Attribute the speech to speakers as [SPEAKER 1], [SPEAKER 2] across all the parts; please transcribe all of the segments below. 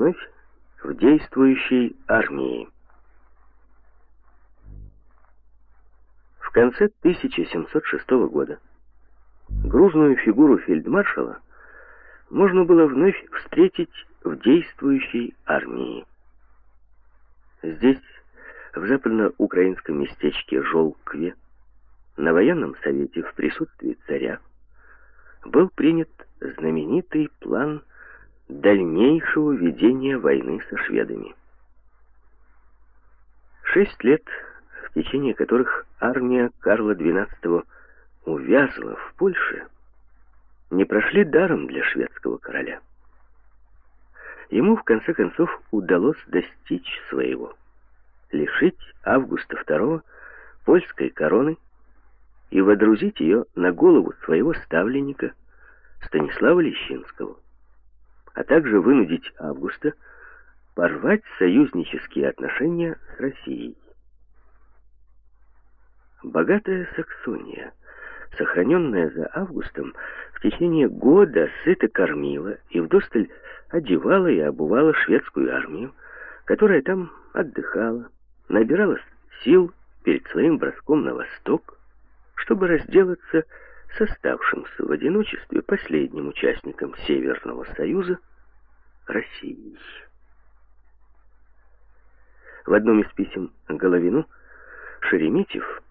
[SPEAKER 1] вновь в действующей армии. В конце 1706 года грузную фигуру фельдмаршала можно было вновь встретить в действующей армии. Здесь, в западноукраинском местечке Жолкве, на военном совете в присутствии царя, был принят знаменитый план дальнейшего ведения войны со шведами. Шесть лет, в течение которых армия Карла XII увязла в Польше, не прошли даром для шведского короля. Ему, в конце концов, удалось достичь своего. Лишить Августа II польской короны и водрузить ее на голову своего ставленника Станислава Лещинского, а также вынудить Августа порвать союзнические отношения с Россией. Богатая Саксония, сохраненная за Августом, в течение года сыто кормила и вдосталь одевала и обувала шведскую армию, которая там отдыхала, набиралась сил перед своим броском на восток, чтобы разделаться с оставшимся в одиночестве последним участником Северного Союза Россией. В одном из писем Головину Шереметьев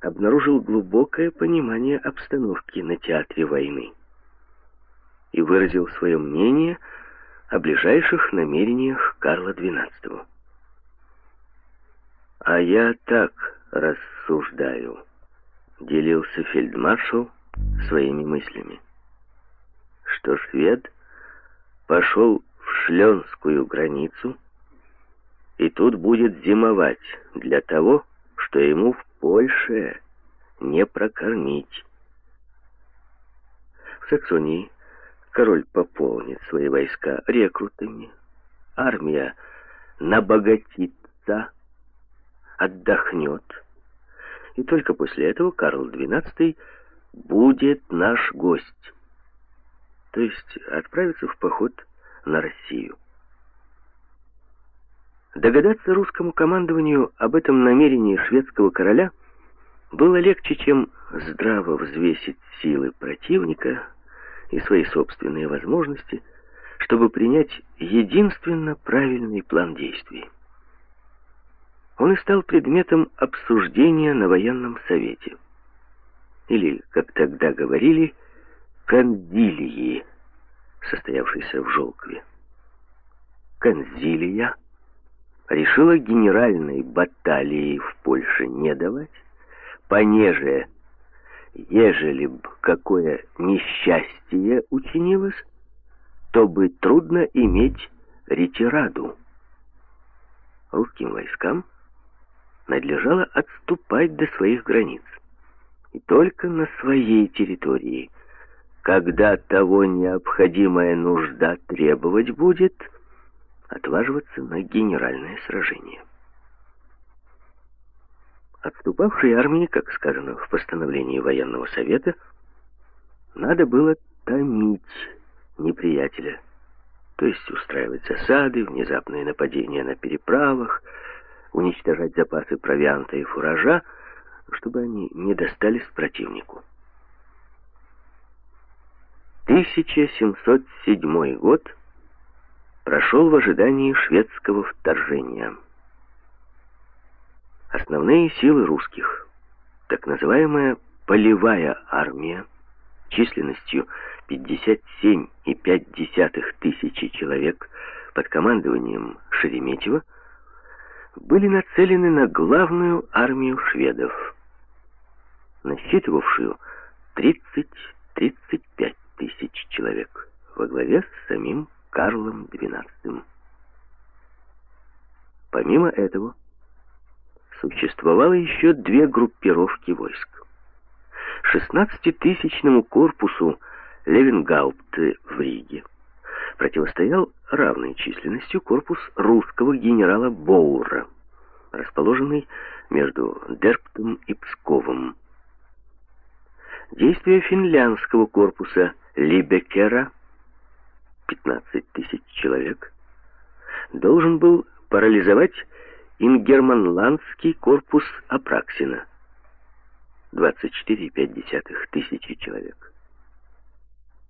[SPEAKER 1] обнаружил глубокое понимание обстановки на театре войны и выразил свое мнение о ближайших намерениях Карла XII. «А я так рассуждаю», — делился фельдмаршал своими мыслями, что швед пошел в шленскую границу и тут будет зимовать для того, что ему в Польше не прокормить. В Саксонии король пополнит свои войска рекрутами, армия набогатится, отдохнет, и только после этого Карл XII будет наш гость, то есть отправится в поход на Россию. Догадаться русскому командованию об этом намерении шведского короля было легче, чем здраво взвесить силы противника и свои собственные возможности, чтобы принять единственно правильный план действий. Он и стал предметом обсуждения на военном совете. Или, как тогда говорили, конзилии, состоявшейся в Жолкове. Конзилия решила генеральной баталии в Польше не давать, понеже, ежели б какое несчастье учинилось, то бы трудно иметь ретираду. Русским войскам надлежало отступать до своих границ. И только на своей территории, когда того необходимая нужда требовать будет – отваживаться на генеральное сражение. Отступавшей армии, как сказано в постановлении военного совета, надо было томить неприятеля, то есть устраивать засады, внезапные нападения на переправах, уничтожать запасы провианта и фуража, чтобы они не достались противнику. 1707 год прошел в ожидании шведского вторжения. Основные силы русских, так называемая полевая армия, численностью 57,5 тысячи человек под командованием Шереметьева, были нацелены на главную армию шведов, насчитывавшую 30-35 тысяч человек во главе с самим Карлом XII. Помимо этого, существовало еще две группировки войск. 16-тысячному корпусу Левенгаупте в Риге противостоял равной численностью корпус русского генерала Боура, расположенный между Дерптом и Псковом. Действия финляндского корпуса Либекера – 15 тысяч человек должен был парализовать ингерманландский корпус Апраксина. 24,5 тысячи человек.